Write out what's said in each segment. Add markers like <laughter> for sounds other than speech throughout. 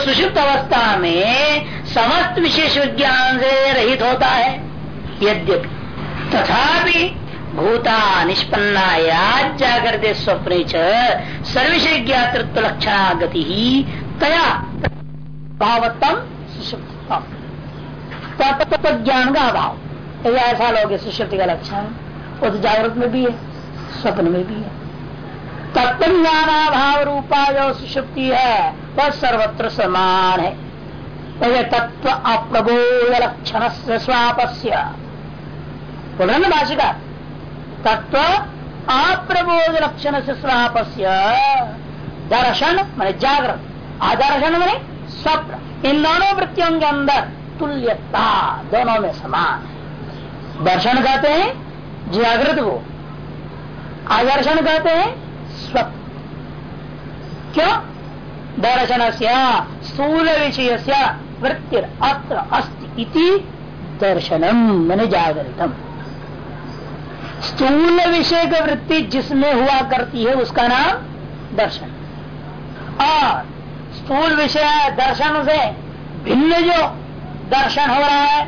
सुषुप्त अवस्था में समस्त विशेष विज्ञान से रहित होता है। यद्यपि तथापि भूता निष्पन्ना या जागृत स्वप्न सर्विषय ज्ञातृत्व लक्षणा गति ही तया भावतम तत्व ज्ञान का अभाव। ऐसा लोग सुषुप्ति का लक्षण वो तो जागृत में भी है, स्वप्न में भी है। तत्व ज्ञानाभाव रूपा जो सुषुप्ति है, वह सर्वत्र समान है। तत्व अप्रबोध लक्षण से स्वापस्य। बोल रहे भाषिका तत्व अप्रबोध लक्षण से स्वापस्य। दर्शन, मैंने जागृत आदर्शन मैंने स्वप्न। इन दोनों वृत्तियों के अंदर तुल्यता दोनों में समान है। दर्शन कहते हैं, जागृत वो आदर्शन कहते हैं स्वप्न क्यों दर्शन से स्थूल विषय से वृत्ति अत्र अस्ति इति दर्शनम, मैंने जागृतम। स्थूल विषय की वृत्ति जिसमें हुआ करती है, उसका नाम दर्शन। और स्थूल विषय दर्शन से भिन्न जो दर्शन हो रहा है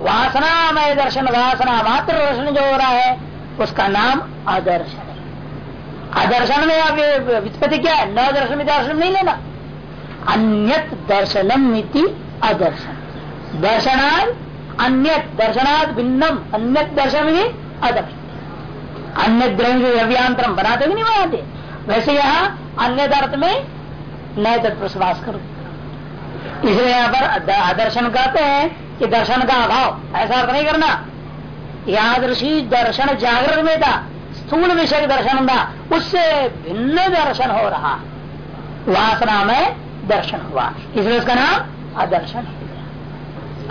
वासना में दर्शन, वासना मात्र दर्शन जो हो रहा है, उसका नाम आदर्शन आदर्शन में अब वित्पत्ति क्या है? न दर्शन में दर्शन नहीं लेना। अन्यत दर्शनम नीति अदर्शन। दर्शनाद अन्य दर्शनाद भिन्नम। अन्य दर्शन भी अदर्शन अन्य ग्रह अव्यांतरम बनाते भी नहीं बनाते? वैसे यहाँ अन्य अर्थ में नए तत्प्रसवास करो। इसलिए यहाँ पर आदर्शन कहते हैं कि दर्शन का अभाव। ऐसा अर्थ नहीं करना। यादृशी दर्शन जागृत में था। स्थूल विषय दर्शन था उससे भिन्न दर्शन हो रहा। वासना में दर्शन हुआ। इसलिए उसका नाम आदर्शन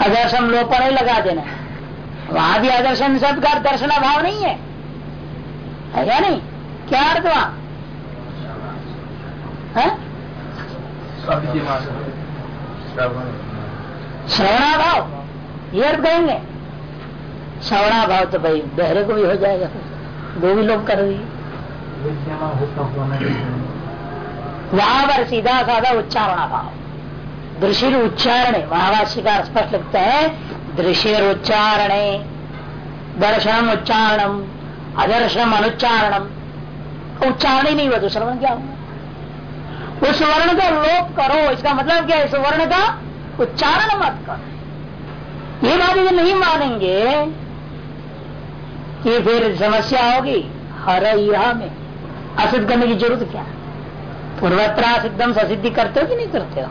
आदर्शन लोग पर लगा देना। वहाँ भी आदर्शन शब्द का दर्शन अभाव नहीं है। क्या नहीं? क्या अर्थ वहाँ श्रवणाभाव। ये अर्थ कहेंगे। श्रवणाभाव तो भाई बहरे को भी हो जाएगा। दो भी लोग कर रही वहाँ पर सीधा साधा उच्चारण भाव दृश्य उच्चारण महावाशिकार स्पष्ट लगता है दृश्य उच्चारण दर्शन उच्चारणम, अदर्शनम अनुच्चारणम। उच्चारण ही नहीं हुआ तो श्रवण क्या हुआ? उस वर्ण का लोप करो, इसका मतलब क्या है? इस वर्ण का उच्चारण मत करो। ये बात यदि नहीं मानेंगे कि फिर समस्या होगी? हर यह में। असिद्ध करने की ज़रूरत क्या? पूर्वत्रा सिद्धम सिद्धि करते हो कि नहीं करते हो?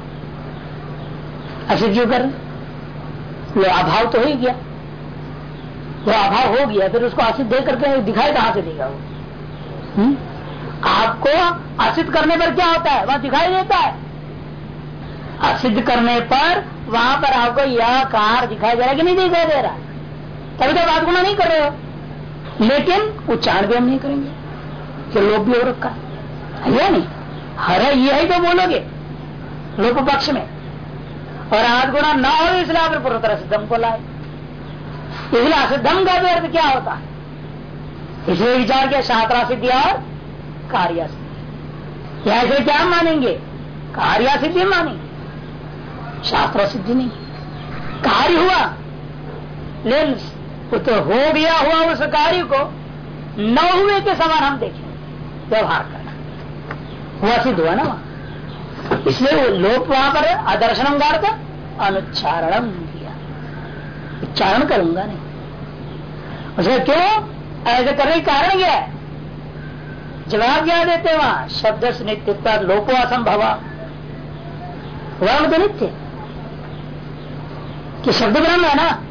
असिद्ध कर? वो अभाव तो हो ही गया। वो अभाव हो गया, फिर उसको असिद्ध दे करके दिखाई कहाँ से देगा वो? हम्म? आपको असिद्ध करने पर क्या होता है? वहाँ दिखाई देता है। असिद्ध करने पर वहाँ पर आपको यह कार दिखाई दे रहा है कि नहीं दिखाई दे रहा? तभी तो बात गुना नहीं कर रहे हो। लेकिन उच्चारण भी हम नहीं करेंगे। कि लोभ भी हो रखा है। या नहीं। हर यही तो बोलोगे। लोक पक्ष में। और आज गुणा न हो इसलिए आपने पूरी तरह सिद्धम को लाए। इसलिए असिद्धम का भी अर्थ क्या होता है? इसलिए विचार किया, शास्त्रा सिद्धि और कार्य सिद्धि। ऐसे क्या मानेंगे? कार्य सिद्धि मानेंगे। शास्त्र सिद्धि नहीं। कार्य हुआ। लेकिन तो हो गया हुआ उस कार्य को, न हुए के समान हम देखें। व्यवहार करना। हुआ सिद्ध हुआ ना वहाँ। इसलिए वो लोक वहाँ पर आदर्शन अर्थ अनुच्चारण दिया उच्चारण करूँगा नहीं। उसे क्यों? ऐसे करने का कारण क्या है? जवाब क्या देते वहाँ? शब्द से नित्यत्व लोपो असंभव वर्ण तो नित्य। कि शब्द ब्रह्म है ना?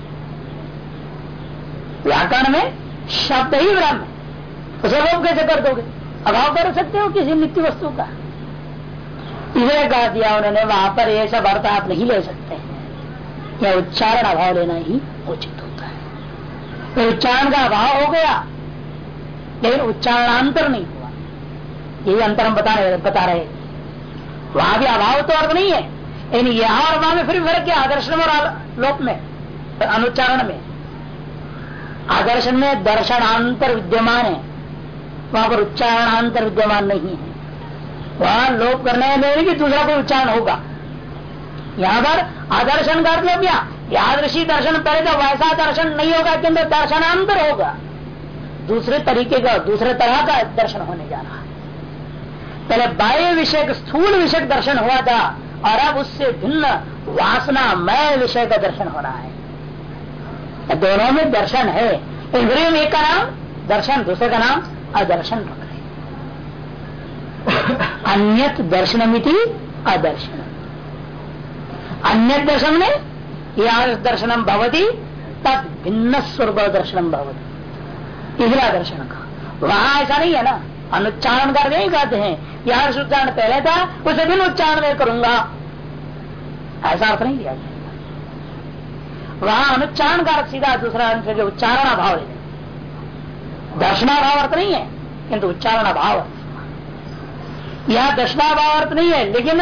व्याकरण में शब्द ही ब्रह्म। उसे लोप कैसे कर दोगे? अभाव कर सकते हो किसी नित्य वस्तु का? इसे कह दिया उन्होंने, वहाँ पर ये सब अर्थ आप नहीं ले सकते। यह उच्चारण अभाव लेना ही उचित होता है। तो उच्चारण का अभाव हो गया, लेकिन उच्चारणांतर नहीं हुआ। यही अंतर हम बता रहे बता रहे वहाँ भी अभाव तो अर्थ नहीं है, लेकिन यहाँ और वहाँ में फिर फ़र्क क्या आदर्शन और लोक में अनुच्चारण में। आदर्शन में दर्शनांतर विद्यमान है। वहाँ पर उच्चारणांतर विद्यमान नहीं है। वहाँ लोप करने में कि दूसरा कोई उच्चारण होगा। यहाँ पर आदर्शन कर लो क्या? यादृशी दर्शन पहले तो वैसा दर्शन नहीं होगा किंतु दर्शनांतर होगा। दूसरे तरीके का, दूसरे तरह का दर्शन होने जा रहा है। पहले बाह्य विषय स्थूल विषय दर्शन हुआ था और अब उससे भिन्न वासना मय विषय का दर्शन हो रहा है। दोनों में दर्शन है। इंद्रिय में एक का नाम दर्शन दूसरे का नाम अदर्शन रख रहे <coughs> अन्यत दर्शनमिति अदर्शन। अन्य दर्शन में यह दर्शनम भवती तब भिन्न स्वरूप दर्शनम भवती। तीसरा दर्शन का। वहाँ ऐसा नहीं है ना। अनुच्चारण कर नहीं कहते हैं। यह उच्चारण पहले था उसे भी उच्चारण में करूँगा। ऐसा अर्थ नहीं किया जाएगा वहाँ अनुच्चारण का सीधा दूसरा अर्थ जो उच्चारण अभाव है। दर्शनाभाव अर्थ नहीं है, किंतु उच्चारण अभाव यह दर्शनाभाव अर्थ नहीं है, लेकिन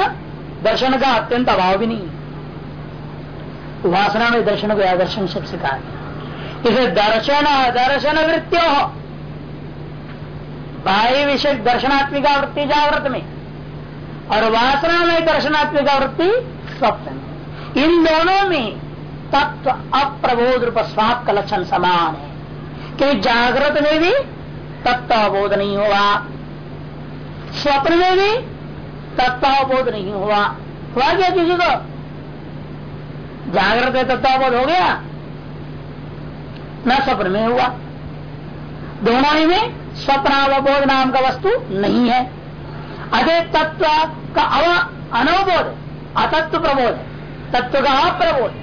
दर्शन का अत्यंत अभाव भी नहीं है। वासना में दर्शन को आदर्शन शब्द से कहा इसे दर्शन दर्शन वृत्तियों हो। बाह्य विषय दर्शनात्मिका वृत्ति जागृत में। और वासना में दर्शनात्मिका वृत्ति स्वप्न में। इन दोनों में तत्व अप्रबोध रूप स्वाप का लक्षण समान है। कि जागृत में भी तत्व अवबोध नहीं हुआ। स्वप्न में भी तत्व अवबोध नहीं हुआ। हुआ क्या किसी को? जागृत में तत्वबोध हो गया? न स्वप्न में हुआ। दोनों ही में स्वप्नावबोध नाम का वस्तु नहीं है। अदे तत्व का अव अनवबोध, अतत्व प्रबोध, तत्व का अप्रबोध।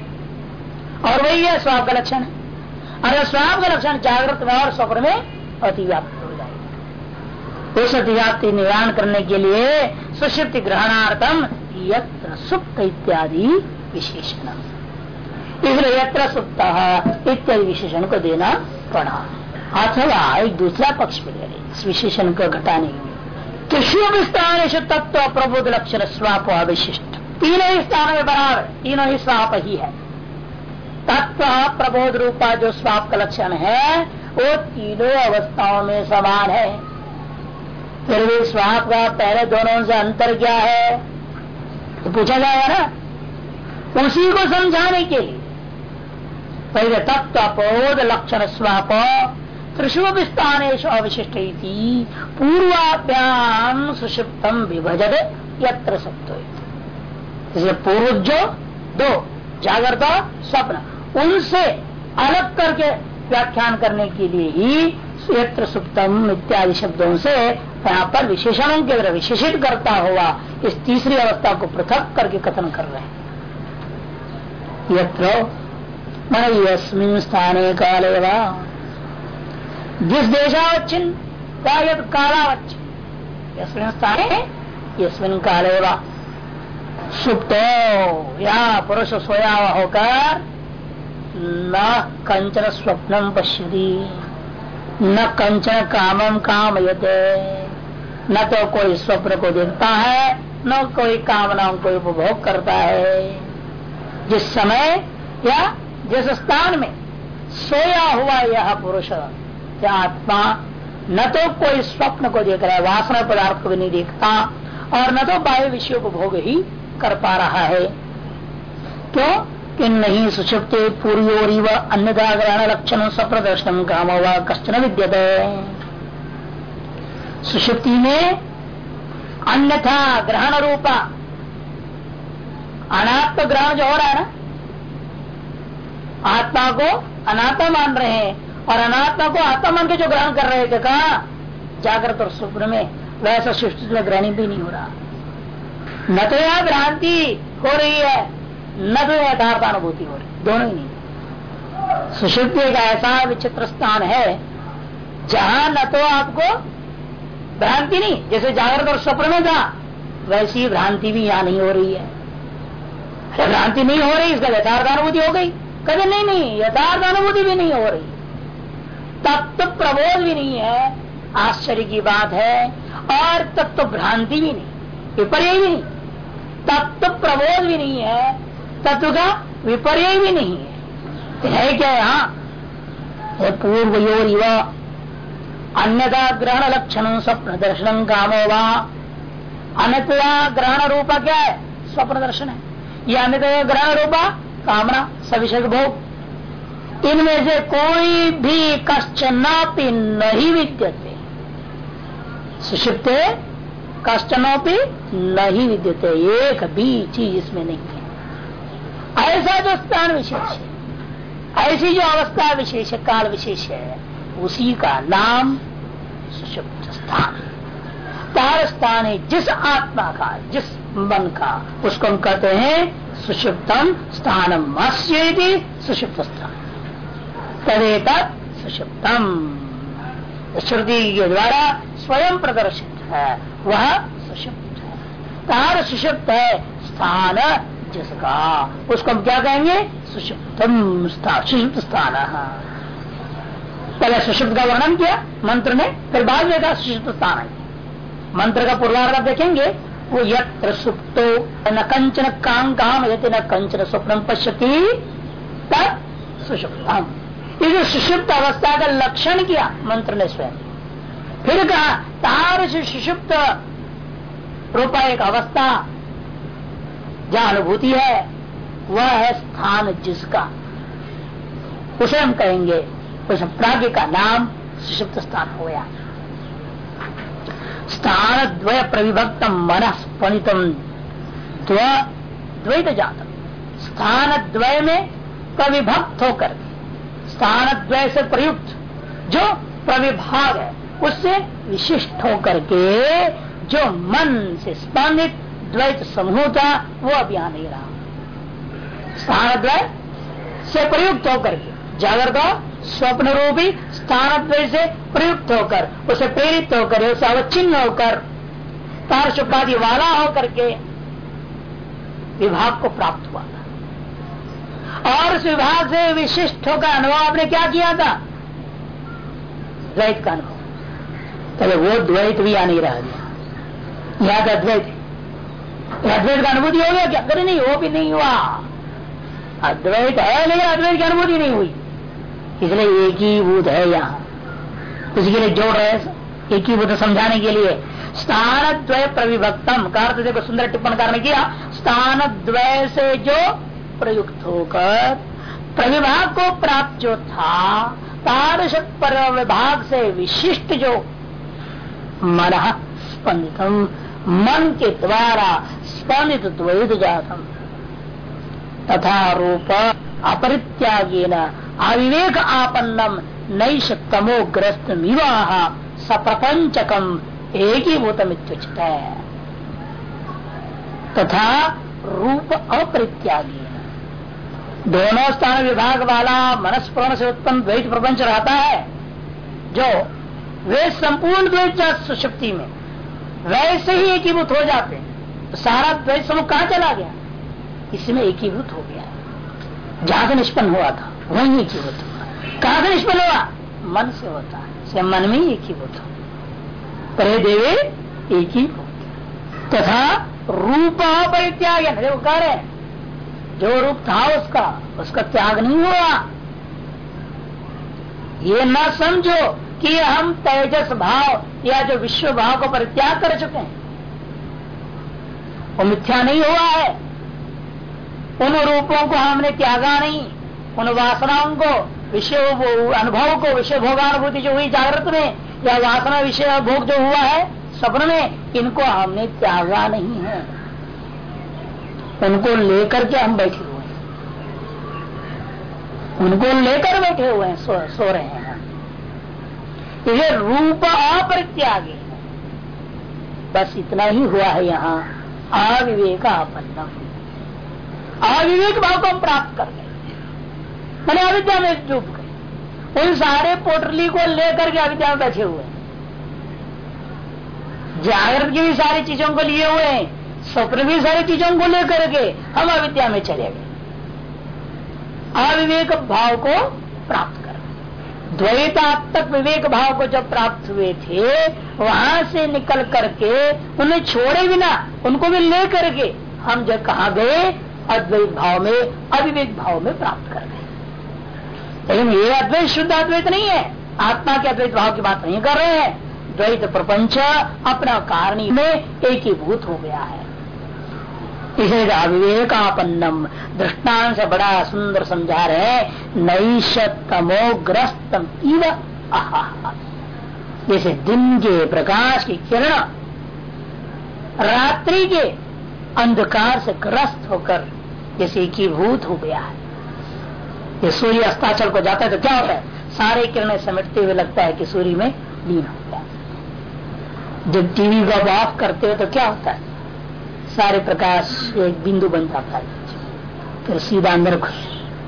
और वही है स्वाप का लक्षण। अरे स्वाप का लक्षण जागृत में और स्वप्न में अतिव्याप्त हो जाएगा उस अतिव्याप्ति निवारण करने के लिए सुषुप्ति ग्रहणार्थम यत्र सुप्त इत्यादि विशेषण। इसलिए यत्र सुप्त इत्यादि विशेषण को देना पड़ा। अथवा एक दूसरा पक्ष भी ले इस विशेषण को घटाने के लिए। तत्व प्रबुद्ध लक्षण स्वाप अविशिष्ट। तीनों ही स्थानों में बराबर। तीनों ही स्वाप ही है। तत्व प्रबोध रूपा जो स्वाप का लक्षण है, वो तीनों अवस्थाओं में समान है। फिर भी स्वाप का पहले दोनों से अंतर क्या है? तो पूछा जाएगा ना? उसी को समझाने के लिए। पहले तत्व अपोध लक्षण स्वाप त्रिशु स्थान अविशिष्ट पूर्वाभ्याम सुषिप्तम विभजत यत्र सत्य पूर्व जो दो जागृत स्वप्न उनसे अलग करके व्याख्यान करने के लिए ही यत्र सुप्तम इत्यादि शब्दों से यहाँ पर विशेषणों के द्वारा विशेषित करता हुआ इस तीसरी अवस्था को पृथक करके कथन कर रहे हैं। यत्र स्थाने काले जिस देशावच्छिन का यद कालावच्छिन यस्मिन स्थाने, यस्मिन काले सुप्त, या पुरुष सोया होकर न कंचन स्वप्नम पश्यति। न कंचन कामम काम न तो कोई स्वप्न को देखता है, न कोई कामनाओं को उपभोग करता है। जिस समय या जिस स्थान में सोया हुआ यह पुरुष, या आत्मा न तो कोई स्वप्न को देख रहा है, वासना पदार्थ को भी नहीं देखता, और न तो बाह्य विषयों को भोग ही कर पा रहा है। क्यों? कि नहीं सुषुप्त पूर्वोरी व अन्य ग्रहण लक्षण सप्रदर्शन काम व कश्चन विद्यत। सुषुप्ति में अन्यथा ग्रहण रूपा, अनात्म ग्रहण जो हो रहा है ना, आत्मा को अनात्मा मान रहे हैं और अनात्मा को आत्मा मान के जो ग्रहण कर रहे थे कहा जागृत और स्वप्न में, वैसा सृष्टि में ग्रहणी भी नहीं हो रहा। न तो यह भ्रांति हो रही है न तो यथार्थानुभूति हो रही, दोनों ही नहीं। सुषुप्ति एक ऐसा विचित्र स्थान है, जहाँ न तो आपको भ्रांति नहीं, जैसे जागृत और स्वप्न में था, वैसी भ्रांति भी यहाँ नहीं हो रही है। भ्रांति नहीं हो रही, इसका यथार्थ अनुभूति हो गई। कहते नहीं नहीं यथार्थ अनुभूति भी नहीं हो रही। तत्व प्रबोध भी नहीं है, आश्चर्य की बात है, और तत्व भ्रांति भी नहीं, विपर्य भी नहीं। तत्व प्रबोध भी नहीं है तत्व का विपर्य भी नहीं है। तो है क्या यहाँ? पूर्व योर युवा, अन्यथा ग्रहण लक्षण स्वप्न दर्शन कामो वा। ग्रहण रूपा क्या है? स्वप्न दर्शन है। या अन्य ग्रहण रूपा कामना सविषय भोग। इनमें से कोई भी कश्चनापि नहीं विद्यते। सुषिप्त कश्चनोपि नहीं विद्यते। एक भी चीज़ इसमें नहीं है। ऐसा जो स्थान विशेष ऐसी जो अवस्था विशेष काल विशेष है, उसी का नाम सुषुप्त स्थान तार स्थान है जिस आत्मा का, जिस मन का, उसको हम कहते हैं सुषुप्तम स्थान सुषुप्त स्थान। तदेत सुषुप्तम। श्रुति के द्वारा स्वयं प्रदर्शित है, वह सुषुप्त है। तार सुषुप्त है, स्थान जिसका उसको हम क्या कहेंगे? सुषुप्तम सुषुप्त स्थान। पहले सुषुप्त का वर्णन किया, मंत्र ने फिर बाद में कहा सुषुप्त स्थान है। मंत्र का पूर्वार्ध देखेंगे, वो यत्र सुप्तो, न कंचन काम काम यदि न कंचन स्वप्न पश्यति तब सुषुप्तम। ये सुषुप्त अवस्था का लक्षण किया, मंत्र ने स्वयं। फिर कहा, तार सुषुप्त रूपा एक अवस्था जहाँ अनुभूति है, वह है स्थान जिसका। उसे हम कहेंगे, उस प्राग्ञ का नाम सुषुप्त स्थान हो गया। स्थान द्वय प्रविभक्त मन स्पनितम द्वैत जात स्थान द्वय में प्रविभक्त होकर स्थान द्वय से प्रयुक्त जो प्रविभाग है, उससे विशिष्ट होकर के जो मन से स्पंदित द्वैत समूह था, वो अब यहाँ नहीं रहा। स्थान द्वय से प्रयुक्त होकर के, जागृत स्वप्न रूपी स्थान से प्रयुक्त होकर, उसे प्रेरित होकर, उसे अवच्छिन्न होकर पार्श्वपाधि वाला होकर के विभाग को प्राप्त हुआ था। और उस विभाग से विशिष्ट होकर अनुभव आपने क्या किया था? द्वैत का अनुभव। पहले वो द्वैत भी आ नहीं रहा गया। यहाँ का अद्वैत का अनुभूति हो गया क्या अगर नहीं, वो भी नहीं हुआ। अद्वैत है, लेकिन अद्वैत की अनुभूति नहीं हुई। इसलिए एक ही भूत है यहाँ। उसी के लिए जोड़ रहे एक ही भूत समझाने के लिए। स्थान द्वय प्रविभक्तम कार्य देखो सुंदर टिप्पण कारण किया। स्थान द्वय से जो प्रयुक्त होकर प्रविभाग को प्राप्त जो था तारश पर विभाग से विशिष्ट जो मन स्पंदितम मन के द्वारा स्पंदित द्वैत जातम। तथा रूप अपरित्यागी अविवेक आपन्नम नैश तमोग्रस्त विवाह सप्रपंचकम एक ही भूतम तथा रूप अपरित्यागी दोनों स्थान विभाग वाला मनस्पर्ण से उत्पन्न द्वैत प्रपंच रहता है, जो वे संपूर्ण द्वैत सुशक्ति में वैसे ही एकीभूत हो जाते हैं। तो सारा द्वैत समूह कहा चला गया? इसमें एकीभूत हो गया। जहाँ निष्पन्न हुआ था। वही एकीभूत हुआ। कहा से निष्पन्न हुआ? मन से होता है। मन में ही एकीभूत हो। परे देवे, एक ही तथा रूप परित्याग वो कह रहे जो रूप था उसका उसका त्याग नहीं हुआ। ये न समझो कि हम तेजस भाव या जो विश्व भाव को परित्याग कर चुके हैं। वो मिथ्या नहीं हुआ है। उन रूपों को हमने त्यागा नहीं। उन वासनाओं को विषय अनुभव को विषय भोगानुभूति जो हुई जागृत में या वासना विषय भोग जो हुआ है स्वप्न में इनको हमने त्यागा नहीं है। उनको लेकर के हम बैठे हुए हैं। उनको लेकर बैठे हुए हैं सो, सो रहे हैं। ये रूप अपरित्यागी। बस इतना ही हुआ है यहाँ। अविवेक आपन्न। अविवेक भाव को प्राप्त कर गए मैंने अविद्या में डूब गए उन सारे पोटली को लेकर के अविद्या में बैठे हुए जागृत की भी सारी चीज़ों को लिए हुए हैं। स्वप्न भी सारी चीज़ों को लेकर के हम अविद्या में चले गए। अविवेक भाव को प्राप्त द्वैतात्मक विवेक भाव को जब प्राप्त हुए थे, वहाँ से निकल करके उन्हें छोड़े बिना उनको भी ले करके हम जब कहा गए अद्वैत भाव में अविवेक भाव में प्राप्त कर गए। लेकिन ये अद्वैत, शुद्ध अद्वैत नहीं है। आत्मा के अद्वैत भाव की बात नहीं कर रहे हैं। द्वैत प्रपंच अपना कारणी में एकीभूत हो गया है। इसे अविवेकापन्नम दृष्टान से बड़ा सुंदर समझा रहे नैश तमोग्रस्तम इव जैसे दिन के प्रकाश की किरण रात्रि के अंधकार से ग्रस्त होकर जैसे भूत हो गया है। ये सूर्य अस्ताचल को जाता है तो क्या होता है? सारे किरणें समेटते हुए लगता है कि सूर्य में लीन होता गया जब टीवी को ऑफ़ करते हो तो क्या होता है? सारे प्रकाश एक बिंदु बन जाता है फिर सीधा अंदर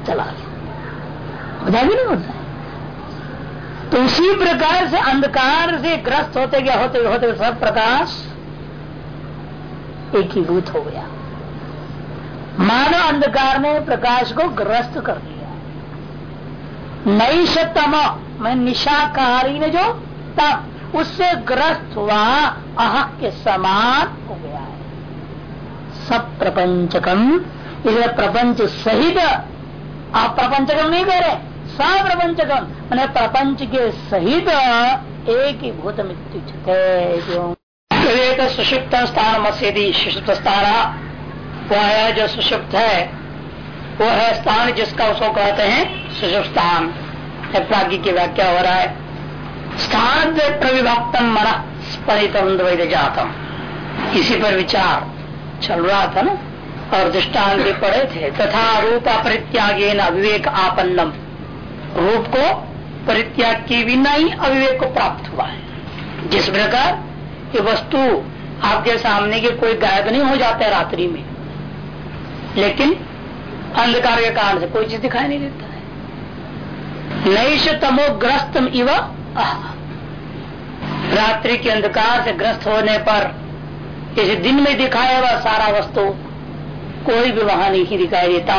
चला गया। भी नहीं होता। तो उसी प्रकार से अंधकार से ग्रस्त होते गया होते गया, होते सब प्रकाश एक ही भूत हो गया। मानव अंधकार ने प्रकाश को ग्रस्त कर दिया। नई नैशतम मैं निशाकारी ने जो तम उससे ग्रस्त हुआ, अह के समान हो गया। है सब प्रपंचकम इसलिए प्रपंच सहित आप प्रपंचकम नहीं कह रहे सब प्रपंचकम मैंने प्रपंच के सहित एक ही भूत मृत्यु एक सुषिप्त स्थान मस्यदि सुषिप्त स्थान वह है जो सुषिप्त है। वो है स्थान जिसका उसको कहते हैं सुषुप्त स्थान प्राज्ञ की व्याख्या हो रहा है। स्थान प्रविभक्तम मन स्परितम द्वैत जातम इसी पर विचार। चल रहा था ना, और दृष्टान भी पढ़े थे। तथा रूप अपरित्यागे न अविवेक आपन्नम। रूप को परित्याग के बिना ही अविवेक को प्राप्त हुआ है। जिस प्रकार ये वस्तु आपके सामने के कोई गायब नहीं हो जाता है रात्रि में। लेकिन अंधकार के कारण से कोई चीज़ दिखाई नहीं देता है। नैश तमोग्रस्तम इव रात्रि के अंधकार से ग्रस्त होने पर जैसे दिन में दिखाया हुआ सारा वस्तु कोई भी वहाँ नहीं दिखाई देता।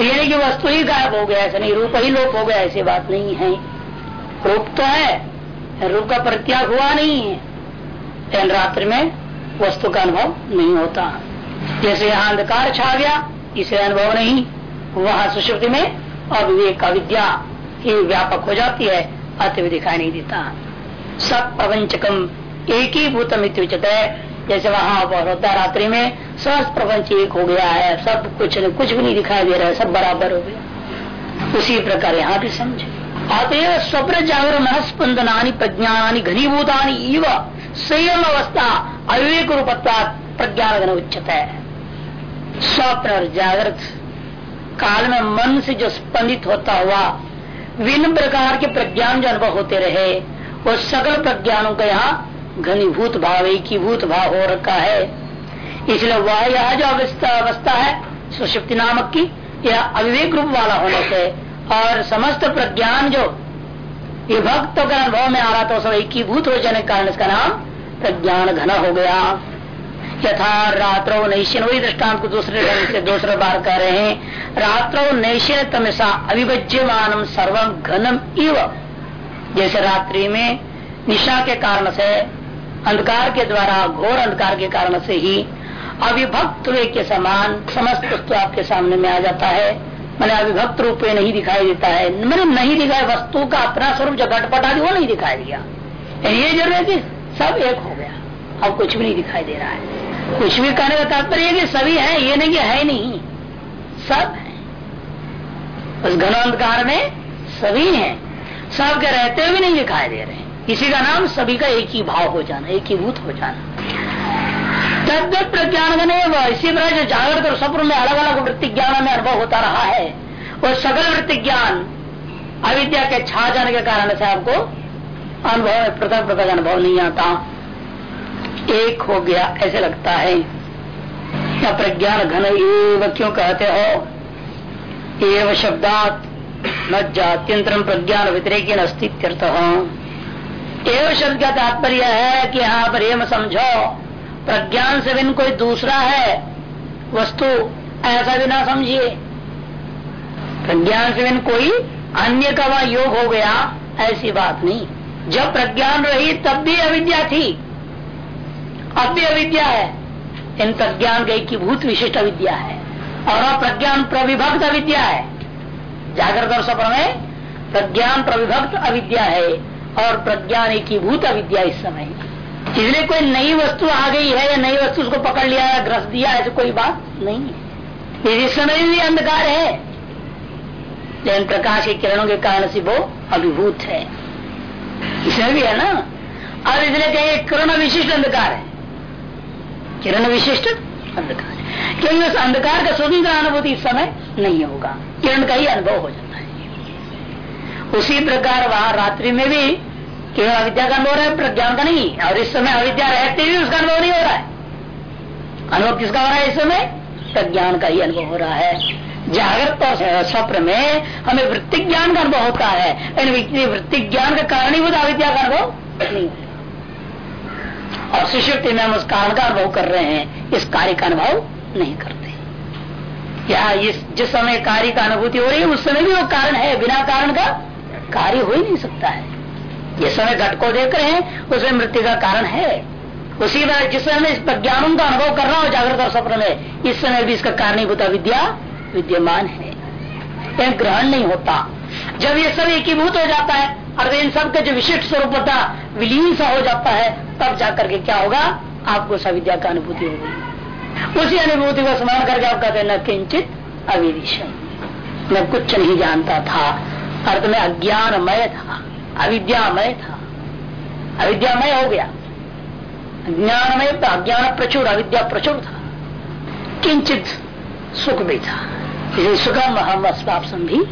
यानी कि वस्तु ही गायब हो गया, ऐसा नहीं, रूप ही लोप हो गया, ऐसी बात नहीं है। रूप तो है, रूप का प्रत्याग हुआ नहीं है। लेकिन रात्रि में वस्तु का अनुभव नहीं होता। जैसे यहाँ अंधकार छा गया, इसे अनुभव नहीं। वहाँ सुषुप्ति में अविवेक का विद्या ही व्यापक हो जाती है अति दिखाई नहीं देता। सब प्रपंचकम एक ही भूतम है जैसे वहाँ होता है रात्रि में सहस प्रपंच एक हो गया है सब कुछ न, कुछ भी नहीं दिखाई दे रहा है सब बराबर हो गया। उसी प्रकार यहाँ भी समझे। अतएव स्वप्न जागर मनस्पंदना प्रज्ञानी घनीभूतानी इव संयम अवस्था अविवेक रूपत्वा प्रज्ञान उच्चत है। स्वप्न और जागृत काल में मन से जो स्पंदित होता हुआ विभिन्न प्रकार के प्रज्ञान जो अनुभव होते रहे वो सकल प्रज्ञानों का यहाँ घनीभूत भाव, एकीभूत भाव हो रखा है। इसलिए वह यह जो अवस्था है सुषुप्ति नामक की, यह अविवेक रूप वाला होने से और समस्त प्रज्ञान जो विभक्त का अनुभव में आ रहा था सब एकीभूत हो जाने के कारण इसका नाम प्रज्ञान घन हो गया। यथा रात्रो नैशन वही दृष्टांत को दूसरे ढंग से दूसरे बार कह रहे हैं। रात्रो नैश्यन तमसा अविभज्यमान सर्वम घनम इव। जैसे रात्रि में निशा के कारण से अंधकार के द्वारा, घोर अंधकार के कारण से ही अविभक्त हुए के समान, समस्त वस्तु आपके सामने में आ जाता है। मैंने अविभक्त रूप में नहीं दिखाई देता है। मैंने नहीं दिखाई, वस्तु का अपना स्वरूप जो घटपट आदि वो नहीं दिखाई दिया। ये ज़रूर है कि सब एक हो गया। अब कुछ भी नहीं दिखाई दे रहा है। कुछ भी कहने का तात्पर्य कि सभी है, ये नहीं है नहीं। सब है। उस घन अंधकार में सभी है। सब के रहते हुए नहीं दिखाई दे रहे। इसी का नाम सभी का एक ही भाव हो जाना, एक ही भूत हो जाना। तद्वत प्रज्ञान बने इसी तरह जो जागृत और स्वप्न में अलग अलग वृत्ति ज्ञान में अनुभव होता रहा है। वो सकल वृत्ति ज्ञान अविद्या के छा जाने के कारण से आपको अनुभव में पृथक अनुभव नहीं आता। एक हो गया, ऐसे लगता है। या प्रज्ञान घन एव क्यों कहते हो? एव शब्दात न जात्यंतरम प्रज्ञान व्यतिरेक अस्तित्व एवं शब्द का तात्पर्य है कि यहाँ पर एम समझो। प्रज्ञान से बिन कोई दूसरा है। वस्तु ऐसा भी ना समझिए। प्रज्ञान से बिन कोई अन्य का वह योग हो गया, ऐसी बात नहीं। जब प्रज्ञान रही, तब भी अविद्या थी। अब भी अविद्या है। इन प्रज्ञान की भूत विशिष्ट अविद्या है। और अब प्रज्ञान प्रविभक्त अविद्या है। जागृत और सपन में प्रज्ञान प्रविभक्त अविद्या है। और प्रज्ञान की भूत अविद्या इस समय। इसलिए कोई नई वस्तु आ गई है या नई वस्तु उसको पकड़ लिया या ग्रस दिया ऐसी कोई बात नहीं है। इस समय भी अंधकार है लेकिन प्रकाश के किरणों के कारण से वो अभिभूत है। इसमें भी है ना? और इसलिए कहेंगे किरण विशिष्ट अंधकार है। किरण विशिष्ट अंधकार क्योंकि उस अंधकार का स्वतंत्र अनुभूति इस समय नहीं होगा। किरण का ही अनुभव हो है। उसी प्रकार वहाँ रात्रि में भी केवल अविद्या का अनुभव रहा है? प्रज्ञान का नहीं। और इस समय अविद्या रहते भी उसका अनुभव नहीं हो रहा है। अनुभव किसका हो रहा है? इस समय प्रज्ञान का ही अनुभव हो रहा है। जागृत और स्वप्न में हमें वृत्ति ज्ञान का अनुभव होता है। लेकिन वृत्ति ज्ञान का कारण ही होता अविद्या का अनुभव नहीं और सुषुप्ति में हम उस कारण का अनुभव कर रहे हैं, इस कार्य का अनुभव नहीं करते। या इस जिस समय कार्य का अनुभूति हो रही है, उस समय भी वो कारण है, बिना कारण का कार्य हो ही नहीं सकता है। जिस समय घट को देख रहे हैं, उसमें मृत्यु का कारण है। उसी में जिस समय इस प्रज्ञानों का अनुभव कर रहा हो जागृत और स्वप्न में, इस समय भी इसका कारणीभूत विद्या विद्यमान है। यह ग्रहण नहीं होता। जब ये सब एकीभूत हो जाता है, और इन सब का जो विशिष्ट स्वरूप होता, विलीन सा हो जाता है, तब जाकर के क्या होगा? आपको सविद्या का अनुभूति होगी। उसी अनुभूति को स्मरण करके आप कहते न किंचित अविदिशम मैं कुछ नहीं जानता था। अर्थ में अज्ञानमय था। अविद्यामय था। अविद्यामय हो गया। ज्ञानमय तो अज्ञान प्रचुर, अविद्या प्रचुर था। किंचित सुख भी था। इसे सुखम हम अस्वापसम भी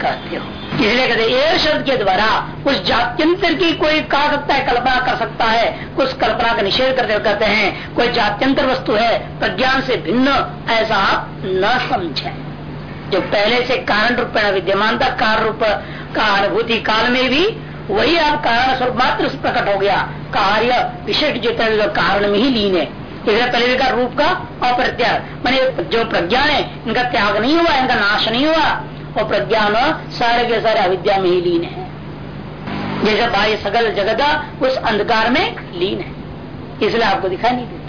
कहते हो। इसलिए कहते ये शब्द के द्वारा उस जात्यंतर की कोई कहा सकता है, कल्पना कर सकता है कुछ कल्पना का निषेध करते हुए कहते हैं, कोई जात्यंतर वस्तु है, प्रज्ञान से भिन्न, ऐसा आप न समझे। जो पहले से कारण रूप विद्यमान था, कारण रूप का अनुभूति काल में भी, वही आप कारण स्वरूप मात्र प्रकट हो गया। कार्य विशिष्ट जितने कारण में ही लीन है। इसलिए पहले का रूप का अप्रत्याग। मैंने जो प्रज्ञान है, इनका त्याग नहीं हुआ, इनका नाश नहीं हुआ और प्रज्ञान सारे के सारे अविद्या में ही लीन है। जैसे बाह्य सकल जगत उस अंधकार में लीन है। इसलिए आपको दिखाई नहीं देता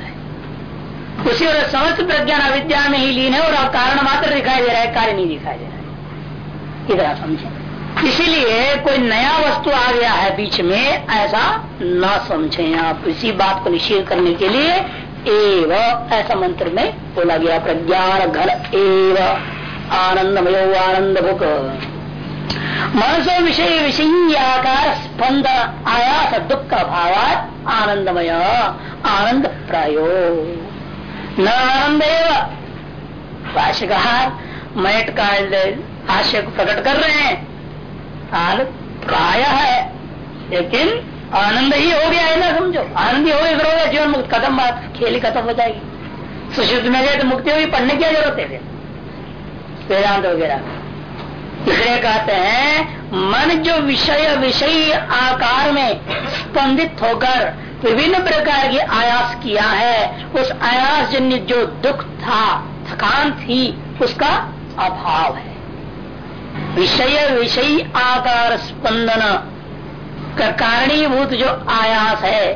उसी और समस्त प्रज्ञान अविद्या में ही लीन है और कारण मात्र दिखाई दे रहा है, कार्य नहीं दिखाई दे रहा है। इधर समझे इसीलिए कोई नया वस्तु आ गया है बीच में, ऐसा न समझे आप। इसी बात को निषेध करने के लिए एव, ऐसा मंत्र में बोला गया प्रज्ञान घन एव। आनंदमय आनंद भुक मनसो विषय विषय आकार स्पंद, आयास दुख का भाव आनंदमय, आनंद प्रायो। न आनंद भाष्यकार मैट का आशय को प्रकट कर रहे हैं। आनंद प्राय है, लेकिन आनंद ही हो गया है ना समझो। आनंद ही हो गया जीवन मुक्त, खत्म बात, खेल ही खत्म हो जाएगी। सुशुद्ध में गए तो मुक्ति हुई पढ़ने की ज़रूरत है वेदांत वगैरह इसलिए कहते हैं, मन जो विषय विषय आकार में स्पंदित होकर विभिन्न प्रकार की आयास किया है। उस आयास जन्य जो दुख था, थकान थी, उसका अभाव है। विषय विषय आकार स्पंदन का कारणीभूत जो आयास है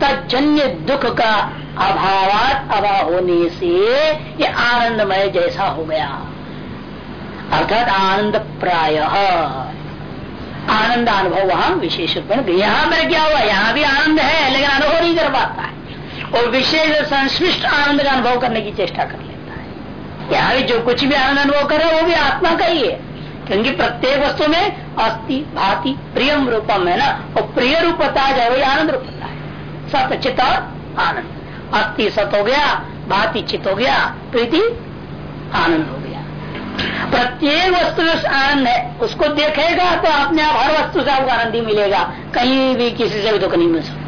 तजन्य दुख का अभाव अभाव होने से ये आनंदमय जैसा हो गया। अर्थात आनंद प्राय। आनंद अनुभव वहाँ विशेष यहाँ पर क्या कर पाता है। और विशेष संश्लिष्ट आनंद का अनुभव करने की चेष्टा कर लेता है। यहाँ जो कुछ भी आनंद अनुभव करे वो भी आत्मा का ही है। क्योंकि प्रत्येक वस्तु में अस्थि, भाति, प्रियम रूपम है ना? और प्रिय रूपता जो वही आनंद रूपता है। सत चित और आनंद। अस्थि सत हो गया, भाति चित हो गया, प्रीति आनंद हो गया। प्रत्येक वस्तु में आनंद है, उसको देखेगा तो अपने आप हर वस्तु से आपको आनंद ही मिलेगा। कहीं भी किसी से भी दुख नहीं मिल सकता।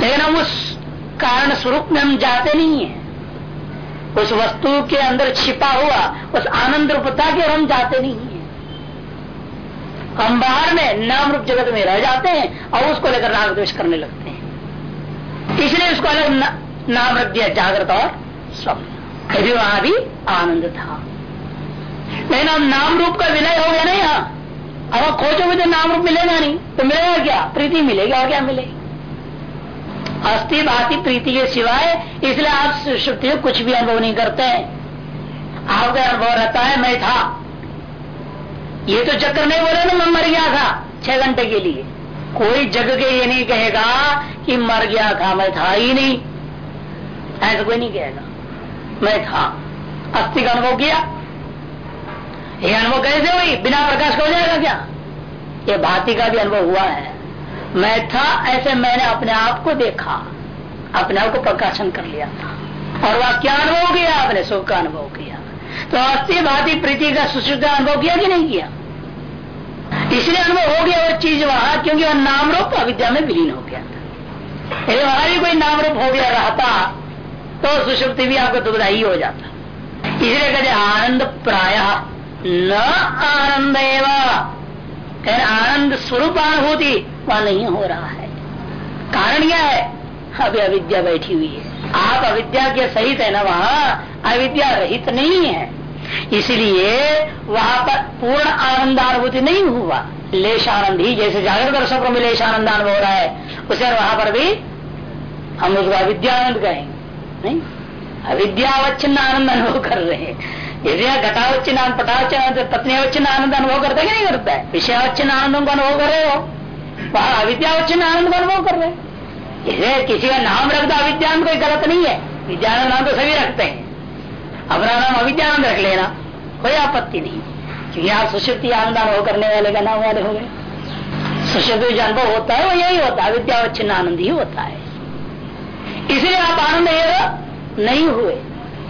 लेकिन हम उस कारण स्वरूप में हम जाते नहीं है। उस वस्तु के अंदर छिपा हुआ उस आनंद रूपता के हम जाते नहीं है। हम बाहर में नाम रूप जगत में रह जाते हैं और उसको लेकर राग द्वेष करने लगते हैं। इसलिए उसको अलग न, नाम रख दिया जागृत और स्वप्न। यदि वहाँ भी आनंद था। लेकिन अब नाम रूप का विलय हो गया ना यहाँ। अब खोजोगे तो नाम रूप मिलेगा नहीं। तो मिलेगा क्या? प्रीति मिलेगी और क्या मिलेगी? अस्थि भाती प्रीति के सिवाय, इसलिए आप श्रुति कुछ भी अनुभव नहीं करते हैं। आपका अनुभव रहता है, मैं था। ये तो चक्कर नहीं बोले ना, मैं मर गया था छह घंटे के लिए। कोई जग के ये नहीं कहेगा कि मर गया था, मैं था ही नहीं। ऐसा कोई नहीं कहेगा, मैं था। अस्थि का अनुभव किया? ये अनुभव कैसे हुई? बिना प्रकाश का हो जाएगा क्या? ये भांति का भी अनुभव हुआ है। मैं था, ऐसे मैंने अपने आप को देखा। अपने आप को प्रकाशन कर लिया था। और वह क्या अनुभव किया? आपने सुख का अनुभव किया। तो अस्थि भांति प्रीति का सुश्रुत का अनुभव किया कि नहीं किया? इसलिए अनुभव हो गया वो चीज़ वहाँ, क्योंकि वह नाम रूप अविद्या में विलीन हो गया था। यदि वहाँ भी कोई नाम रूप हो गया रहता तो सुषुप्ति भी आपको दुबधा ही हो जाता। इसलिए कहते आनंद प्राय न आनंद एवं आनंद स्वरूप अनुभूति। वह नहीं हो रहा है। कारण क्या है, अभी अविद्या बैठी हुई है। आप अविद्या के सहित है ना वहाँ, अविद्या रहित नहीं है। इसलिए वहाँ पर पूर्ण आनंदानुभूति नहीं हुआ। लेश आनंद ही जैसे जागृत दर्शक में लेश आनंदानुभव हो रहा है। उसे वहाँ पर भी हम उसको अविद्यानंद कहेंगे। नहीं, अविद्यावच्छिन्न आनंद अनुभव कर रहे हैं। यदि घटावच्छिन्न आनंद पत्नी अवच्छिन्न आनंद अनुभव करता है नहीं करता है? विषयावच्छिन्न आनंद का अनुभव कर रहे हो। वहाँ अविद्यावच्छिन्न आनंद अनुभव कर रहे हैं। इसे किसी का नाम रखता अविद्यानंद कोई गलत नहीं है। विद्यानंद नाम तो सभी रखते हैं। अपना नाम अविद्यानंद रख लेना, कोई आपत्ति नहीं। क्योंकि आप सुशक्ति आनंद अनुभव करने वाले का नाम वाले हो गए सुशक्ति जो अनुभव होता है, वो यही होता है। विद्यावच्छिन्न आनंद ही होता है। इसलिए आप आनंद नहीं हुए।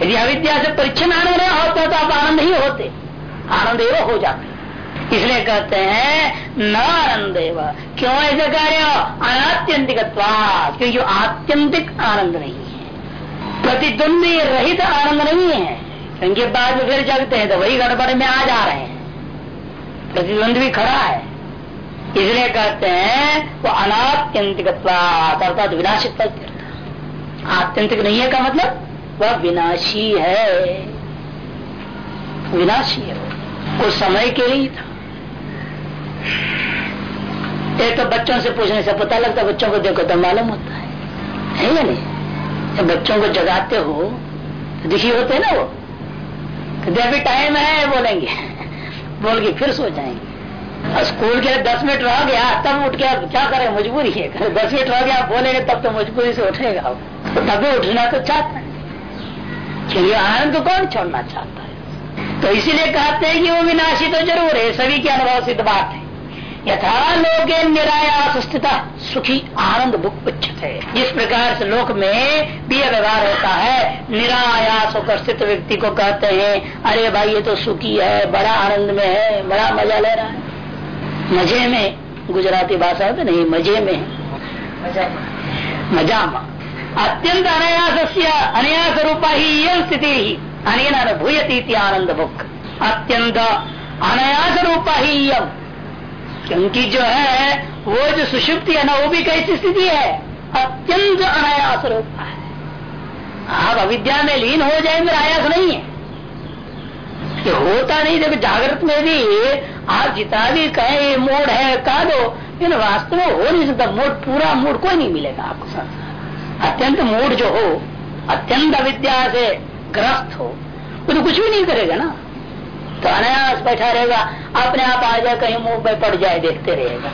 यदि अविद्या से परिच्छन आनंद होता तो आप आनंद ही होते। आनंद हो जाते इसलिए कहते हैं न आनंद क्यों ऐसे कह रहे हो? अनात्यंतिक क्योंकि आत्यंतिक आनंद नहीं है। प्रतिद्वंदी रहित आनंद नहीं है। क्योंकि बाद में फिर जगते हैं तो वही गड़बड़ में आ जा रहे हैं। प्रतिद्वंद भी खड़ा है। इसलिए कहते हैं, वो अनात्यंतिक अर्थात विनाशित आत्यंतिक नहीं है का मतलब? वह विनाशी है। विनाशी है वो। समय के लिए था। एक तो बच्चों से पूछने से पता लगता है, बच्चों को देखो तो मालूम होता है। है या नहीं? जब बच्चों को जगाते हो तो दिखी होते ना वो? तो अभी टाइम है, बोलेंगे। बोल के फिर सो जाएँगे। और स्कूल के दस मिनट रह गया, तब उठ के क्या करें? मजबूरी है। दस मिनट रह गया बोलेंगे, तब तो मजबूरी से उठेगा तभी उठना तो चाहता है। चलिए, आनंद को कौन छोड़ना चाहता है? तो इसीलिए कहते हैं कि वो विनाशी तो ज़रूर है। सभी के अनुभव सिद्ध बात है। यथा लोके निरायास स्थित सुखी आनंद है जिस प्रकार से लोक में भी व्यवहार होता है, निरायास होकर स्थित व्यक्ति को कहते हैं, अरे भाई, ये तो सुखी है, बड़ा आनंद में है, बड़ा मज़ा ले रहा है। मज़े में, गुजराती भाषा होती नहीं, मज़े में। मज़ा अत्यंत अनायास अनायास रूपा ही यह स्थिति ही। अनेन अनुभूयती आनंद बुक। अत्यंत अनायास रूपा ही क्योंकि जो है, वो जो सुषुप्ति है ना, वो भी कैसी स्थिति है? अत्यंत अनायास रूप है। आप अविद्या में लीन हो जाए, मेरा आयास नहीं है। कि होता नहीं देखो जागृत में भी आप जितना भी कहे, ये मोड है, कह दो लेकिन वास्तव में हो नहीं सकता। मोड, पूरा मूड कोई नहीं मिलेगा आपको संसार अत्यंत मूड जो हो, अत्यंत अविद्या से ग्रस्त हो, वो तो कुछ भी नहीं करेगा ना। अनायास बैठा रहेगा, अपने आप आ जाए, कहीं मुँह पे पड़ जाए, देखते रहेगा।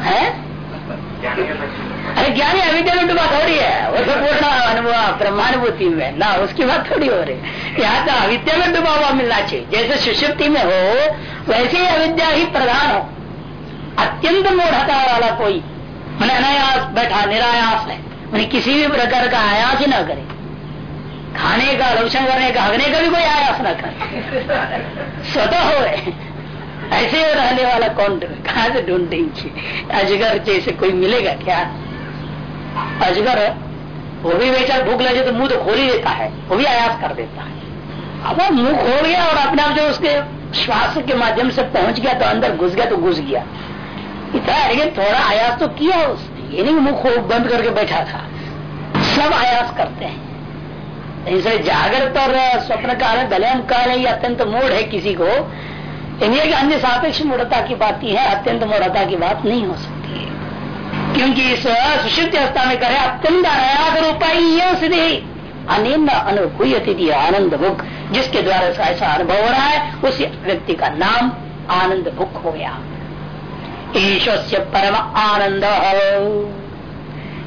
है? अरे ज्ञानी अविद्या में डूबा थोड़ी है वो तो पूर्ण अनुभव, ब्रह्मानुभूति में। ना, उसकी बात थोड़ी हो रही है। यहाँ तो अविद्या में डूबा हुआ मिलना चाहिए। जैसे सुषुप्ति में हो, वैसे ही अविद्या ही प्रधान हो। अत्यंत मूढ़ता वाला कोई, मैंने अनायास बैठा, निरायास है। मैंने किसी भी प्रकार का आयास ही ना करे। खाने का लोशन करने का, हगने का भी कोई आयास न कर स्वतः हो ऐसे रहने वाला कौन कहा से ढूंढेंगे अजगर जैसे कोई मिलेगा क्या? अजगर, वो भी बेचार भूख लगे तो मुँह तो खोल ही देता है। वो भी आयास कर देता है। अब मुँह खोल गया और अपने आप जो उसके श्वास के माध्यम से पहुँच गया तो अंदर घुस गया तो घुस गया। इतना लेकिन थोड़ा आयास तो किया उसने। ये नहीं मुँह खोल, बंद करके बैठा था। सब आयास करते हैं। इसलिए जागृत और स्वप्न काल है, भले हम कह रहे अत्यंत मूड है किसी को कि अन्य सापेक्ष मूढ़ता की बात ही है, अत्यंत मूढ़ता की बात नहीं हो सकती। है क्योंकि इस सुशुद्ध अवस्था में करे अत्यंत अनायास रूपाई सिद्धि। अनिन्न अनुभूयति आनंद भुक जिसके द्वारा ऐसा अनुभव हो रहा है, उस व्यक्ति का नाम आनंद भुक हो गया। ईश्वर से परम आनंद।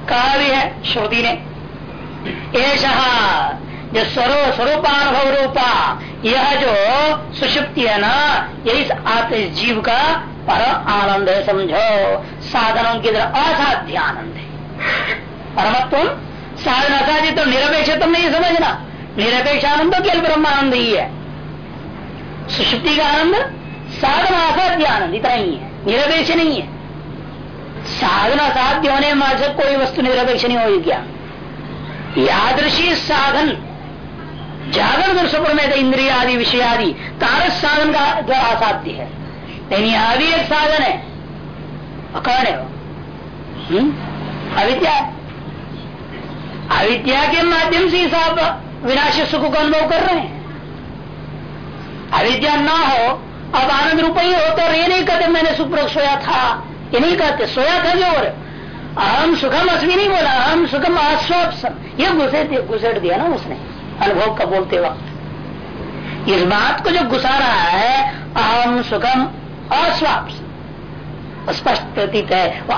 कहा भी है, श्रुति ने ऐसा जो स्वरूप स्वरूपानुभव रूपा यह जो सुषुप्ति है ना, यही आत्म जीव का पर आनंद है, समझो। साधनों की तरह असाध्य आनंद है। परमत्व? साधन असाध्य तो निरपेक्ष तुम नहीं समझना। निरपेक्ष आनंद तो केवल ब्रह्मानंद ही है। सुषुप्ति का आनंद, साधन असाध्य आनंद, इतना ही है। निरपेक्ष नहीं है। साधन असाध्य होने में कोई वस्तु निरपेक्ष नहीं होगी क्या? यादृशी साधन जागरण स्वप्न में इंद्रिया आदि, विषय आदि, तारस साधन का द्वारा असाध्य है। लेकिन यहाँ भी एक साधन है। कौन है वो। हम्म? अविद्या। अविद्या के माध्यम से आप विनाश सुख का अनुभव कर रहे हैं। अविद्या ना हो, अब आनंद रूप ही हो तो ये नहीं कहते मैंने सुख सोया था। ये नहीं कहते, सोया था जो और। अहम सुखम असमी नहीं बोला, अहम सुखम आश्वाप ये घुसे घुसेट दिया ना उसने। अनुभव का बोलते वक्त। इस बात को जो घुसा रहा है, अहम, सुखम अस्वाप स्पष्ट प्रतीत है, वो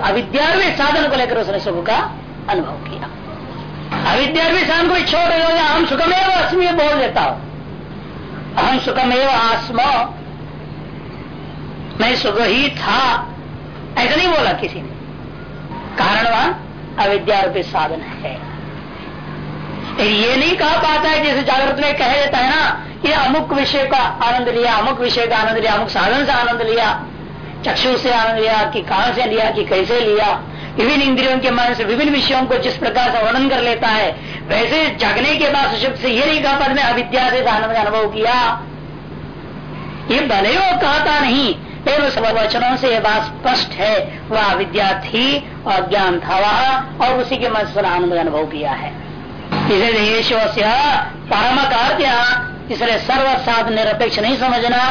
अविद्यावी साधन को लेकर उसने सुख का अनुभव किया। अविद्यावी साधन को छोड़ अहम सुखमेव अस्मी बोल देता हूँ। अहम, सुखम सुखमेव आत्मा मैं सुख ही था। ऐसा नहीं बोला किसी ने। कारणवान अविद्या साधन है। ये नहीं कह पाता है, जैसे जागृत में कह देता है ना, ये अमुक विषय का आनंद लिया, अमुक विषय का आनंद लिया, अमुक साधन से आनंद लिया, चक्षु से आनंद लिया, कि कहा से लिया, कि कैसे लिया, विभिन्न इंद्रियों के मन से विभिन्न विषयों को जिस प्रकार से वर्णन कर लेता है, वैसे जगने के बाद सुषुप्त से ये नहीं कहा पद में अविद्या से आनंद अनुभव किया। ये भले वो कहता नहीं, लेकिन उस वचनों से यह बात स्पष्ट है, वह अविद्या थी और ज्ञान था वह, और उसी के मन से आनंद अनुभव किया है। इसलिए परम कार्य इसलिए सर्व साधन निरपेक्ष नहीं समझना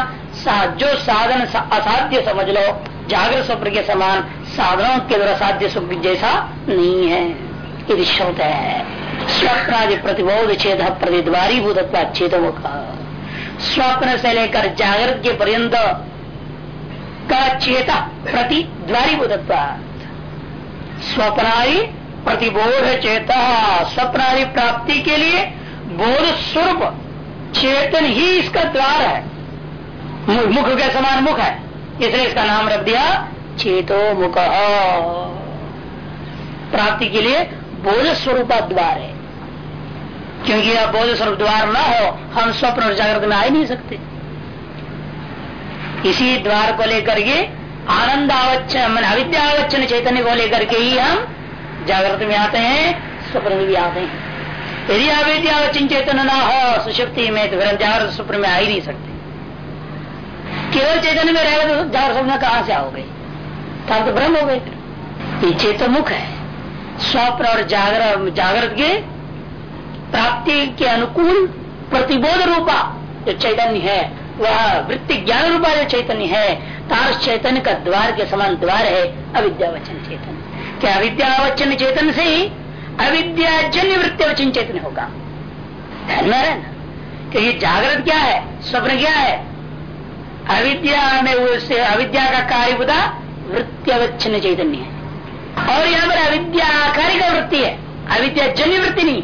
जो साधन असाध्य समझ लो, जागृत स्वप्न के समान साधनों के द्वारा साध्य सुख जैसा नहीं है। यदि शब्द है स्वप्न आदि प्रतिबोध छेद प्रतिद्वारी भूत चेतों का। स्वप्न से लेकर जागृत के पर्यंत का चेता प्रति द्वारी भूतत्व। स्वप्नादि प्रतिबोध चेता स्वप्नादि प्राप्ति के लिए बोध स्वरूप, चेतन ही इसका द्वार है। मुख के समान मुख है, इसलिए इसका नाम रख दिया, चेतो मुख। प्राप्ति के लिए बोध स्वरूप द्वार है। क्योंकि यह बोध स्वरूप द्वार ना हो, हम स्वप्न और जागृत में आ ही नहीं सकते। इसी द्वार को लेकर के आनंद आवच्छन अविद्यावच्छन चैतन्य को लेकर के ही हम जागृत में आते हैं, स्वप्न में भी आते हैं। यदि अविद्यावचन चेतन ना हो सुषुप्ति में तो फिर जागृत स्वप्न में आ ही नहीं सकते। केवल चैतन्य में रहेगा तो जागृत स्वप्न कहाँ से आओगे? तब तो ब्रह्म हो गए ये चेतन मुख है। स्वप्न और जागृत जागृत के प्राप्ति के अनुकूल प्रतिबोध रूपा जो चैतन्य है, वह वृत्ति ज्ञान रूपा जो चैतन्य है तार चैतन्य का द्वार के समान द्वार है, अविद्या वचन चेतन। क्या अविद्यावचन चेतन से ही अविद्याजन्य वृत्तिवचन चेतन होगा। ध्यान में रहना क्योंकि जागृत क्या है? स्वप्न क्या है? अविद्या में उससे अविद्या का कार्य बुदा वृत्तिवच्छिन्न चैतन्य है। और यहाँ पर अविद्या आकारी का वृत्ति है। अविद्या जन्य वृत्ति नहीं।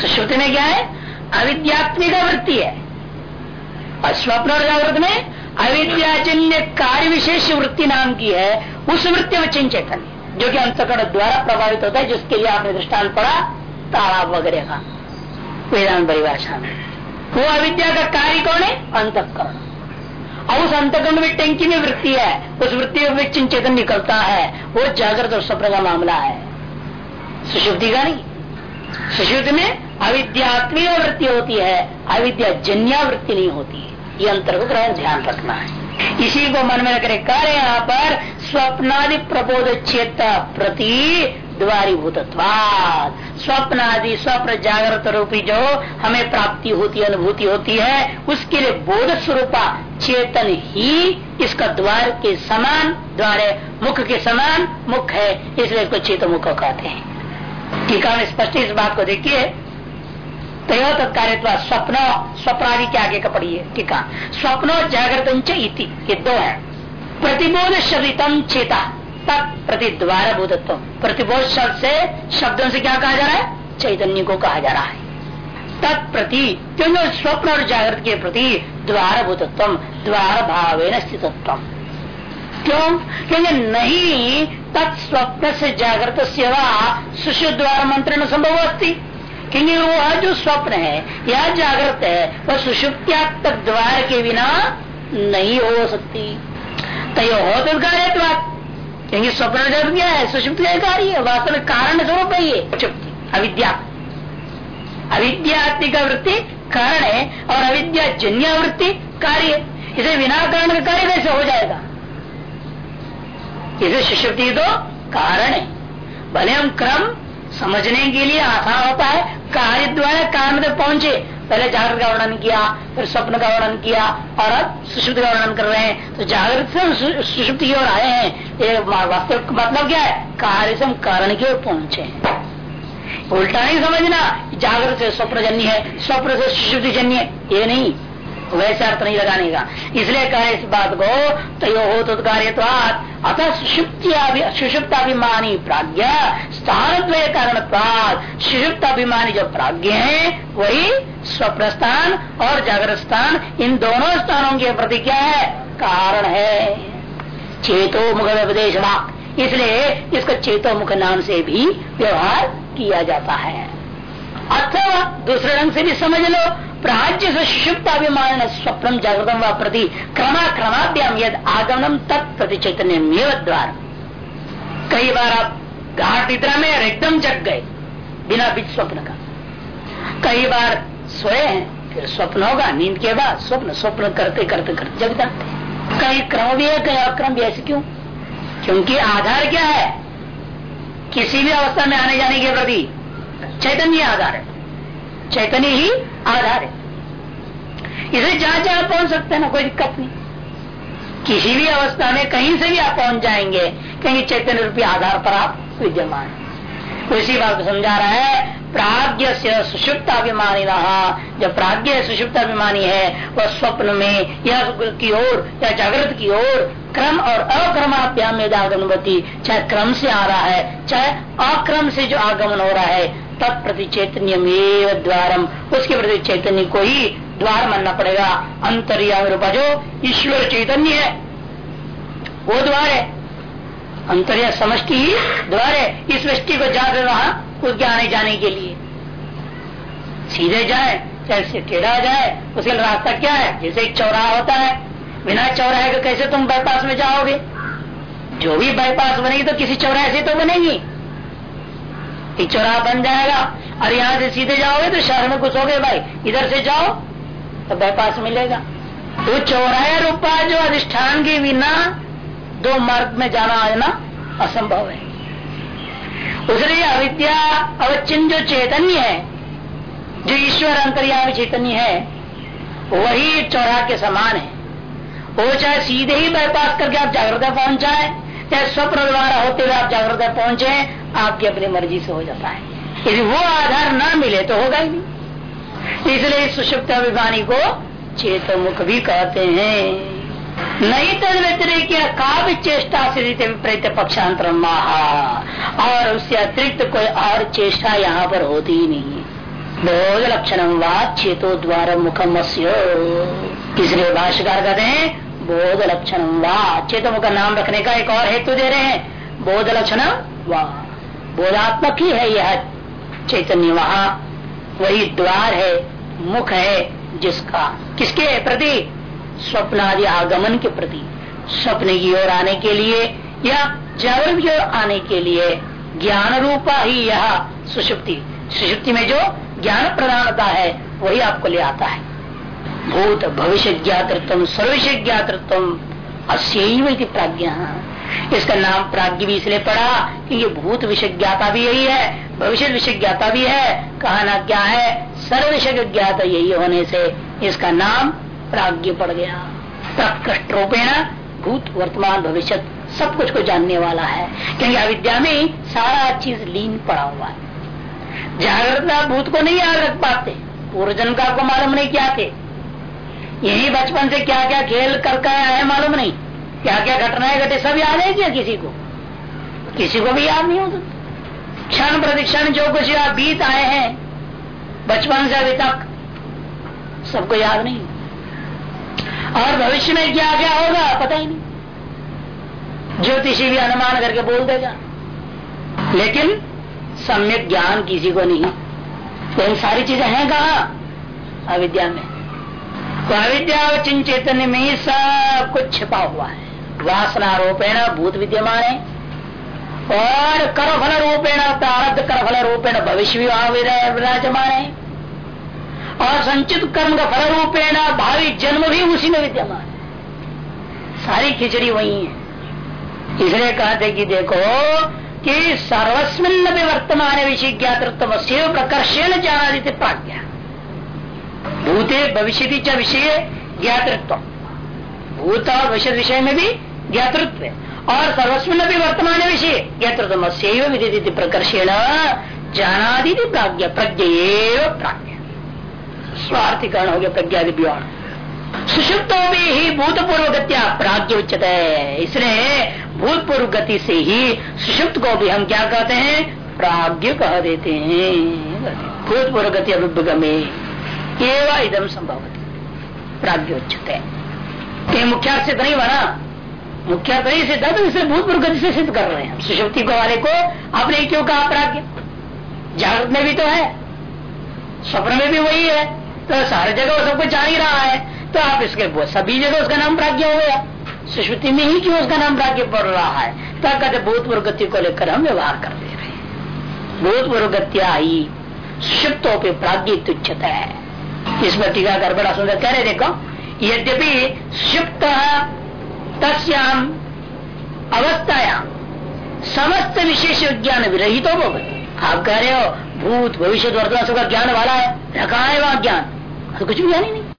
सुश्रुति में क्या है? अविद्यात्मिक वृत्ति है। और स्वप्न और जागृत में अविद्याजन्य कार्य विशेष वृत्ति नाम की है। उस वृत्ति वचन चैतन्य जो कि अंतकरण द्वारा प्रभावित होता है, जिसके लिए आपने दृष्टान पड़ा तालाब वगैरह का, वेदांत परिभाषा में। वो अविद्या का कार्य कौन है? अंतकरण। और उस अंतकरण में टंकी में वृत्ति है, उस वृत्ति में चेतन निकलता है, वो जागृत और स्वप्न का मामला है। सुशुद्धि का नहीं। सुशुद्धि में अविद्यात्मिक वृत्ति होती है अविद्या जन्या वृत्ति नहीं होती। है ये अंतर्गत रह ध्यान रखना है। इसी को मन में रखने कार्य यहाँ पर स्वप्नादि प्रबोध चेत प्रति द्वारी स्वप्न आदि स्वप्न जागृत रूपी जो हमें प्राप्ति होती, अनुभूति होती है, उसके लिए बोध स्वरूपा चेतन ही इसका द्वार के समान, द्वार मुख के समान मुख है, इसलिए इसको चेत मुख कहते हैं। टीका में स्पष्ट इस बात को देखिए। तय तत्कार्य स्वप्न आदि के आगे का पढ़िए, टीका। स्वप्नो जागृत ये दो है। प्रतिबोध शब्दम चेता। तत् प्रति द्वार भूतत्व प्रतिबोध शब्द से शब्दों से क्या कहा जा रहा है? चैतन्य को कहा जा रहा है। तत्प्रति क्योंकि स्वप्न और जागृत के प्रति द्वार भूतत्व द्वार भावे स्थितत्व। क्यों? क्योंकि नहीं तत्स्वप्न से जागृत सेवा सुशु द्वार मंत्रण संभव अस्ती। क्योंकि वह जो स्वप्न है, या जागृत है, वह सुषुप्त्यात्मक द्वार के बिना नहीं हो सकती। तय हो तो कार्य क्योंकि स्वप्न जब क्या है, सुषुप्त का कार्य है वास्तव में कारण स्वरूप है ये अविद्या। अविद्यात्मिक वृत्ति कारण है, और अविद्या जन्य वृत्ति कार्य इसे बिना कारण का कार्य कैसे हो जाएगा? इसे सुषुप्ति तो कारण है। भले हम क्रम समझने के लिए आसान होता है, कार्य द्वारा कारण तक पहुँचे पहले जागृत का वर्णन किया, फिर स्वप्न का वर्णन किया और अब सुषुप्त का वर्णन कर रहे हैं। तो जागृत से सुषुप्त की ओर आए हैं। ये वास्तविक मतलब क्या है? कार्य से हम कारण की ओर पहुँचे उल्टा नहीं समझना, जागृत से स्वप्न जन्य है, स्वप्न से सुषुप्ति जन्य है। ये नहीं। वैसे अर्थ नहीं लगाने का इसलिए कहे इस बात को, तयो हो तो कार्यवाद अतः सुषुप्त अभिमानी प्राज्ञ स्थान कारण सुषुप्त अभिमानी जो प्राज्ञ है, वही स्वप्न स्थान और जागृत स्थान इन दोनों स्थानों के प्रति क्या है? कारण है। चेतो मुख उपदेश इसलिए इसको चेतो मुख नाम से भी व्यवहार किया जाता है। अथवा दूसरे रंग से भी समझ लो। प्राज्य से सुषुप्ताभिमान स्वप्न जागृतम व प्रति क्रमा क्रमाभ्याम यद आगमनम तत्प्रति चैतन्य द्वार कई बार आप घाट निद्रा में एकदम जग गए बिना बीच स्वप्न का कई बार सोए हैं फिर स्वप्न होगा, नींद के बाद स्वप्न स्वप्न करते करते करते जग जाते कई क्रम भी है कई अक्रम भी ऐसे क्यों? क्योंकि आधार क्या है? किसी भी अवस्था में आने जाने के प्रति चैतन्य आधार है। चैतन्य ही आधार है। इसे जहाँ जहाँ पहुँच सकते हैं ना, कोई दिक्कत नहीं। किसी भी अवस्था में कहीं से भी आप पहुँच जाएँगे, कहीं चैतन्य रूपी आधार पर आप विद्यमान उसी बात को समझा रहा है प्राग्ञ से सुषुप्त अभिमानी रहा जो प्राग्ञ सुषुप्त अभिमानी है, वह स्वप्न में या की ओर, या जागृत की ओर, क्रम और अक्रमाभ्याम में आगमनवती चाहे क्रम से आ रहा है, चाहे अक्रम से जो आगमन हो रहा है तत्प्रति चैतन्य द्वारम। उसके प्रति चैतन्य को ही द्वार मानना पड़ेगा। अंतरिया रूपा जो ईश्वर चैतन्य है। वो द्वार है। अंतरिया समष्टि ही द्वार है। इस वृष्टि को जाकर वहाँ उसके आने जाने के लिए। सीधे जाए, चाहे टेढ़ा जाए, उसके रास्ता क्या है? जैसे एक चौराहा होता है। बिना चौराहे के कैसे तुम बाईपास में जाओगे? जो भी बाईपास बनेगी तो किसी चौराहे से तो बनेगी। एक चौराहा बन जाएगा। और यहाँ से सीधे जाओगे तो शहर में घुसोगे, भाई। इधर से जाओ तो बाईपास मिलेगा। तो चौराहे रूपा जो अधिष्ठान के बिना दो मार्ग में जाना आना असंभव है। उसने अविद्या अवचिन जो चैतन्य है, जो ईश्वर अंतर्यामी चैतन्य है, वही चौराहा के समान है। वो चाहे सीधे ही बाईपास करके आप जागृता पहुँच जाए चाहे स्वप्न द्वारा होते हुए आप जागृता पहुँचे आपकी अपनी मर्ज़ी से हो जाता है। यदि वो आधार ना मिले तो होगा ही नहीं। इसलिए सुषुप्त अभिमानी को चेतमुख भी कहते हैं। नहीं तद व्यतिरिक काव्य चेष्टा से विपरीत पक्षांतर महा, और उससे अतिरिक्त कोई और चेष्टा यहाँ पर होती ही नहीं। बोध लक्षण चेतो द्वारा मुखम तीसरे भाष्यकार कहते हैं बोध लक्षण व। चेतो मुख नाम रखने का एक और हेतु दे रहे हैं बोध लक्षण व। बोधात्मक ही है यह। चैतन्य वहा, वही द्वार है, मुख है, जिसका। किसके प्रति? स्वप्न आदि आगमन के प्रति। स्वप्न की ओर आने के लिए या जागरण की ओर आने के लिए। ज्ञान रूपा ही यह सुषुप्ति। सुषुप्ति में जो ज्ञान प्रधानता है, वही आपको ले आता है। भूत भविष्य ज्ञातृत्व सर्विष्य ज्ञातृत्व अस्य प्राज्ञा। इसका नाम प्राज्ञ भी इसलिए पड़ा कि ये भूत विषय ज्ञाता भी यही है, भविष्य विषय ज्ञाता भी है, कहना क्या है? सर्व विषय ज्ञाता यही होने से इसका नाम प्राज्ञ पड़ गया। प्रकृष्ट रूपेण भूत वर्तमान भविष्य सब कुछ को जानने वाला है। क्योंकि अविद्या में सारा चीज़ लीन पड़ा हुआ है। जागृत भूत को नहीं याद रख पाते। पूर्व जन्म का आपको मालूम नहीं क्या थे? यही बचपन से क्या क्या खेल कर है मालूम नहीं। क्या क्या घटनाएँ घटे, सब याद है क्या किसी को? किसी को भी याद नहीं होता। क्षण प्रतिक्षण जो कुछ आप बीत आए हैं, बचपन से अभी तक, सबको याद नहीं। और भविष्य में क्या क्या होगा, पता ही नहीं। ज्योतिषी भी अनुमान करके बोल देगा। लेकिन सम्यक ज्ञान किसी को नहीं। तो सारी चीज़ें हैं कहा? अविद्या में। तो अविद्या और चेतन में सब कुछ छिपा हुआ है। वासना रूपेण भूत विद्यमान है और कर्मफल रूपेण प्रारब्ध कर्मफल रूपेण भविष्य विराजमान। है और संचित कर्म का फल रूपेण भावी जन्म भी उसी में विद्यमान। है सारी खिचड़ी वही है। इसलिए कहते कि देखो कि सर्वस्मिन भी वर्तमान विषय ज्ञातृत्व से प्रकर्षण जाना प्राज्ञा। भूते भविष्य विषय ज्ञातृत्व भूत और भविष्य विषय में भी ज्ञातृत्व और सर्वस्व भी वर्तमान विषय। ज्ञातृत्व से विधि प्रकर्षेण जानादि प्राज्ञ प्रज्ञ प्राज्ञ। स्वार्थीकरण हो गया प्रज्ञा व्योण सुषुप्तों में ही भूतपूर्व गतिया प्राज्ञ उच्चत है इसलिए भूतपूर्व गति से ही सुषुप्त को भी हम क्या कहते हैं? प्राज्ञ कह देते हैं। भूतपूर्व गति अभिगमे एवं इदम संभव प्राग्योचित है मुख्य से नहीं बना मुख्य नहीं सिद्ध तो इसे भूतपूर्व गति से सिद्ध कर रहे हैं। सुशक्ति को वाले को आपने क्यों कहा प्राग्ञ जागृत में भी तो है। स्वप्न में भी वही है। तो सारे जगह वो सबको जान ही रहा है। तो आप इसके सभी जगह उसका नाम प्राज्ञ हो गया। सुश्रुति में ही क्यों उसका नाम प्राज्ञ पड़ रहा है? तब कहते भूतपूर्व गति को लेकर हम व्यवहार कर दे रहे हैं। भूतपूर्व गत्या ही सुषुप्तों पर प्राज्ञ तुच्छता है। इसमें टीकाकर बड़ा सुंदर कह रहे देखो, यद्यपि सुप्त तस्याम अवस्थाया समस्त विशेष ज्ञान विरहित हो आप कह रहे हो, भूत, भविष्य वर्तमान सबका ज्ञान वाला है। रखा है वह ज्ञान। तो कुछ भी ज्ञान ही नहीं।